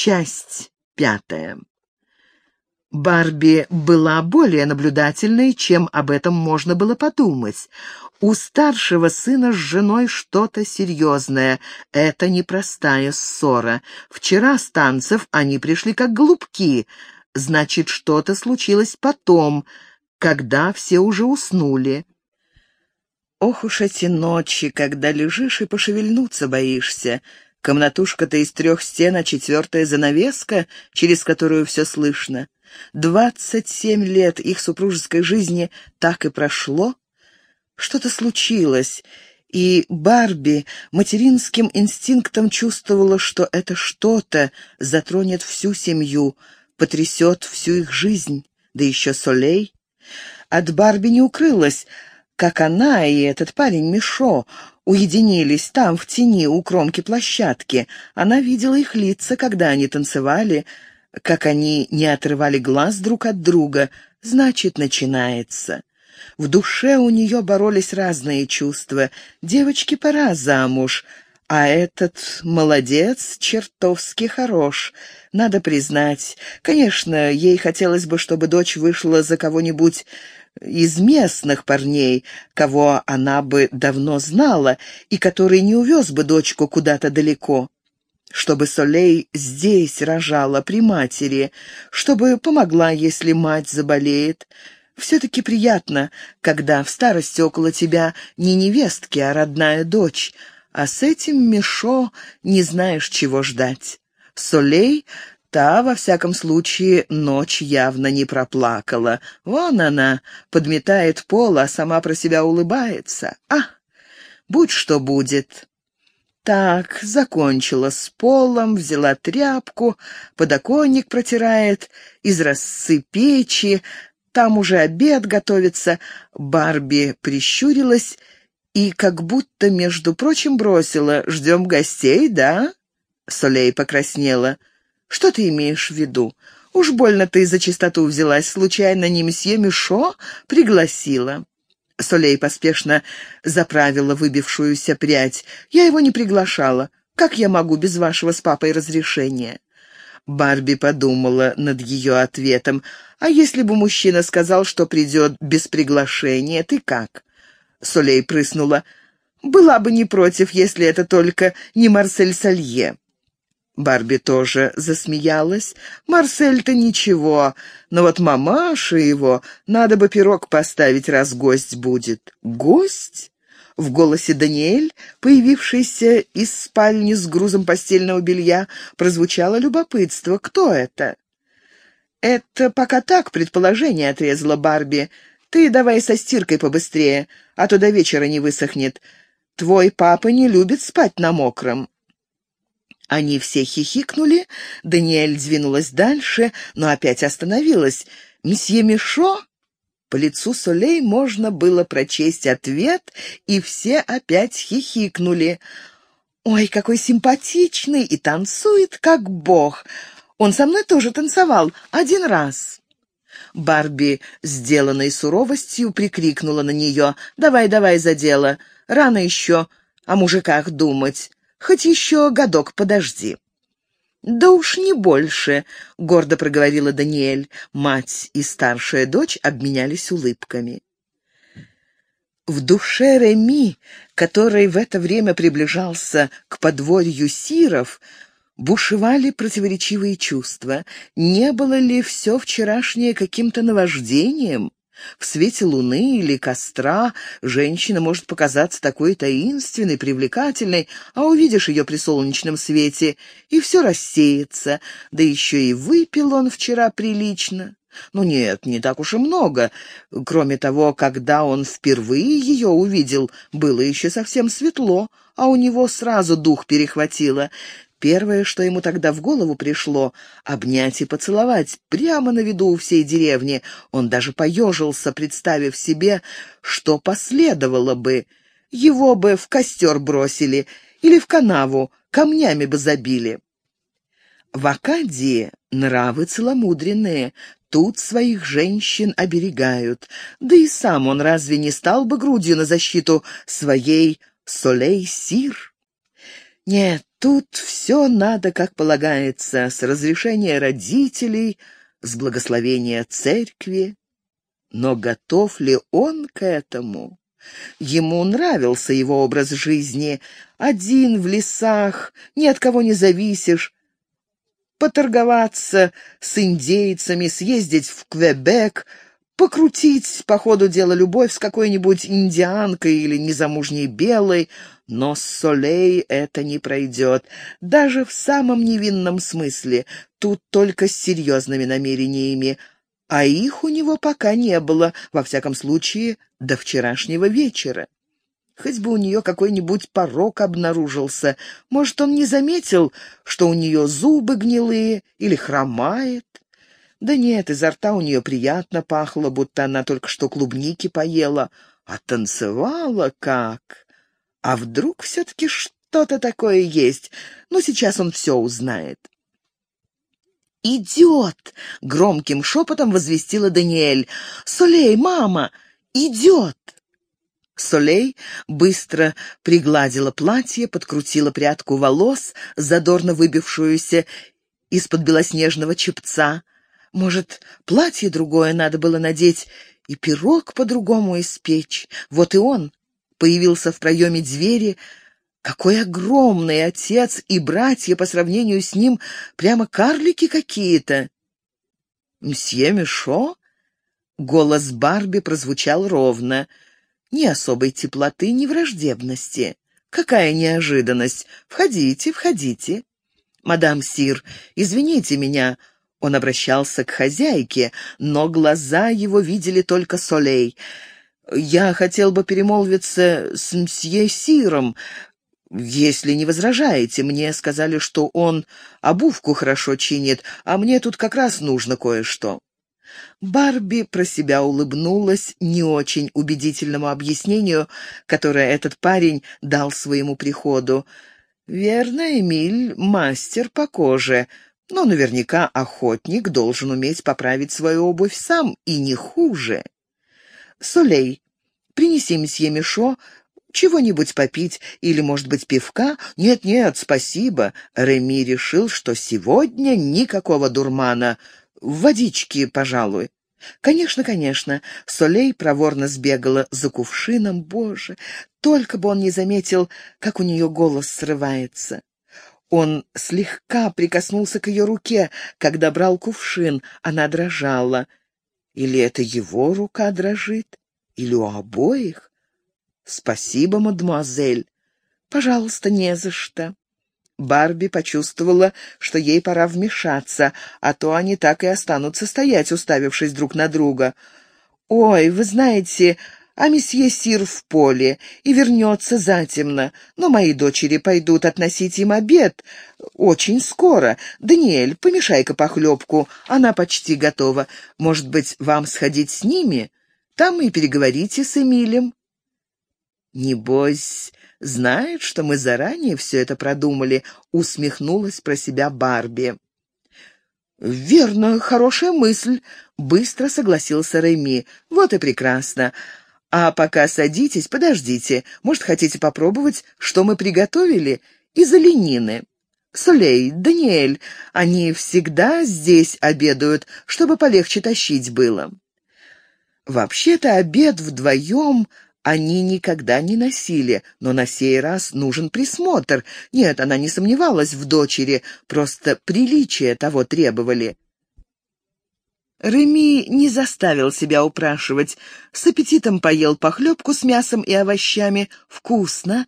Часть пятая. Барби была более наблюдательной, чем об этом можно было подумать. У старшего сына с женой что-то серьезное. Это непростая ссора. Вчера с танцев они пришли как голубки. Значит, что-то случилось потом, когда все уже уснули. Ох уж эти ночи, когда лежишь и пошевельнуться боишься. Комнатушка-то из трех стен, а четвертая занавеска, через которую все слышно. Двадцать семь лет их супружеской жизни так и прошло. Что-то случилось, и Барби материнским инстинктом чувствовала, что это что-то затронет всю семью, потрясет всю их жизнь, да еще Солей. От Барби не укрылась, как она и этот парень Мишо уединились там, в тени, у кромки площадки. Она видела их лица, когда они танцевали, как они не отрывали глаз друг от друга. Значит, начинается. В душе у нее боролись разные чувства. Девочке пора замуж, а этот молодец чертовски хорош. Надо признать. Конечно, ей хотелось бы, чтобы дочь вышла за кого-нибудь из местных парней, кого она бы давно знала и который не увез бы дочку куда-то далеко. Чтобы Солей здесь рожала при матери, чтобы помогла, если мать заболеет. Все-таки приятно, когда в старости около тебя не невестки, а родная дочь, а с этим Мишо не знаешь, чего ждать. Солей Та, во всяком случае, ночь явно не проплакала. Вон она, подметает пол, а сама про себя улыбается. А, будь что будет. Так, закончила с полом, взяла тряпку, подоконник протирает, из рассы печи, там уже обед готовится. Барби прищурилась и как будто, между прочим, бросила «Ждем гостей, да?» Солей покраснела. «Что ты имеешь в виду? Уж больно ты за чистоту взялась. Случайно не месье Мишо пригласила?» Солей поспешно заправила выбившуюся прядь. «Я его не приглашала. Как я могу без вашего с папой разрешения?» Барби подумала над ее ответом. «А если бы мужчина сказал, что придет без приглашения, ты как?» Солей прыснула. «Была бы не против, если это только не Марсель Салье». Барби тоже засмеялась. «Марсель-то ничего, но вот мамаша его, надо бы пирог поставить, раз гость будет». «Гость?» В голосе Даниэль, появившийся из спальни с грузом постельного белья, прозвучало любопытство. «Кто это?» «Это пока так, предположение», — отрезала Барби. «Ты давай со стиркой побыстрее, а то до вечера не высохнет. Твой папа не любит спать на мокром». Они все хихикнули, Даниэль двинулась дальше, но опять остановилась. «Месье Мишо?» По лицу Солей можно было прочесть ответ, и все опять хихикнули. «Ой, какой симпатичный и танцует, как бог! Он со мной тоже танцевал один раз». Барби, сделанной суровостью, прикрикнула на нее. «Давай, давай за дело. Рано еще о мужиках думать. Хоть еще годок подожди». «Да уж не больше», — гордо проговорила Даниэль. Мать и старшая дочь обменялись улыбками. В душе Реми, который в это время приближался к подворью Сиров, бушевали противоречивые чувства. Не было ли все вчерашнее каким-то наваждением? В свете луны или костра женщина может показаться такой таинственной, привлекательной, а увидишь ее при солнечном свете, и все рассеется, да еще и выпил он вчера прилично. Ну нет, не так уж и много. Кроме того, когда он впервые ее увидел, было еще совсем светло, а у него сразу дух перехватило. Первое, что ему тогда в голову пришло — обнять и поцеловать прямо на виду у всей деревни. Он даже поежился, представив себе, что последовало бы. Его бы в костер бросили или в канаву, камнями бы забили. В Акадии нравы целомудренные, тут своих женщин оберегают. Да и сам он разве не стал бы грудью на защиту своей Солей-Сир? Нет, тут все надо, как полагается, с разрешения родителей, с благословения церкви. Но готов ли он к этому? Ему нравился его образ жизни. Один в лесах, ни от кого не зависишь. Поторговаться с индейцами, съездить в Квебек, покрутить по ходу дела любовь с какой-нибудь индианкой или незамужней белой, но с Солей это не пройдет, даже в самом невинном смысле, тут только с серьезными намерениями, а их у него пока не было, во всяком случае, до вчерашнего вечера. Хоть бы у нее какой-нибудь порог обнаружился. Может, он не заметил, что у нее зубы гнилые или хромает? Да нет, изо рта у нее приятно пахло, будто она только что клубники поела. А танцевала как? А вдруг все-таки что-то такое есть? Ну, сейчас он все узнает. «Идет!» — громким шепотом возвестила Даниэль. «Солей, мама! Идет!» Солей быстро пригладила платье, подкрутила прядку волос, задорно выбившуюся из-под белоснежного чепца. Может, платье другое надо было надеть и пирог по-другому испечь. Вот и он появился в проеме двери, какой огромный отец и братья по сравнению с ним прямо карлики какие-то. «Мсье Мишо?» Голос Барби прозвучал ровно. Ни особой теплоты, ни враждебности. Какая неожиданность! Входите, входите. Мадам Сир, извините меня, он обращался к хозяйке, но глаза его видели только Солей. «Я хотел бы перемолвиться с мсье Сиром. «Если не возражаете, мне сказали, что он обувку хорошо чинит, а мне тут как раз нужно кое-что». Барби про себя улыбнулась не очень убедительному объяснению, которое этот парень дал своему приходу. «Верно, Эмиль — мастер по коже, но наверняка охотник должен уметь поправить свою обувь сам, и не хуже. Солей, принеси месье Мишо чего-нибудь попить или, может быть, пивка? Нет-нет, спасибо. Реми решил, что сегодня никакого дурмана. Водички, пожалуй. Конечно, конечно. Солей проворно сбегала за кувшином. Боже, только бы он не заметил, как у нее голос срывается. Он слегка прикоснулся к ее руке, когда брал кувшин. Она дрожала. Или это его рука дрожит? Или у обоих? «Спасибо, мадемуазель. Пожалуйста, не за что». Барби почувствовала, что ей пора вмешаться, а то они так и останутся стоять, уставившись друг на друга. «Ой, вы знаете, а месье Сир в поле и вернется затемно, но мои дочери пойдут относить им обед очень скоро. Даниэль, помешай-ка похлебку, она почти готова. Может быть, вам сходить с ними? Там и переговорите с Эмилем». «Небось, знает, что мы заранее все это продумали», — усмехнулась про себя Барби. «Верно, хорошая мысль», — быстро согласился Реми. «Вот и прекрасно. А пока садитесь, подождите. Может, хотите попробовать, что мы приготовили? Из оленины. Солей, Даниэль, они всегда здесь обедают, чтобы полегче тащить было». Вообще-то обед вдвоем они никогда не носили, но на сей раз нужен присмотр. Нет, она не сомневалась в дочери, просто приличия того требовали. Реми не заставил себя упрашивать. С аппетитом поел похлебку с мясом и овощами. Вкусно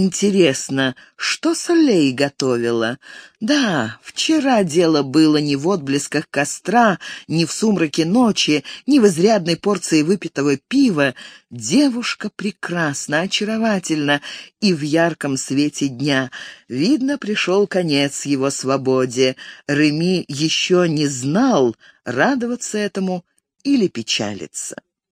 Интересно, что Солей готовила? Да, вчера дело было не в отблесках костра, не в сумраке ночи, не в изрядной порции выпитого пива. Девушка прекрасна, очаровательна и в ярком свете дня. Видно, пришел конец его свободе. Реми еще не знал, радоваться этому или печалиться.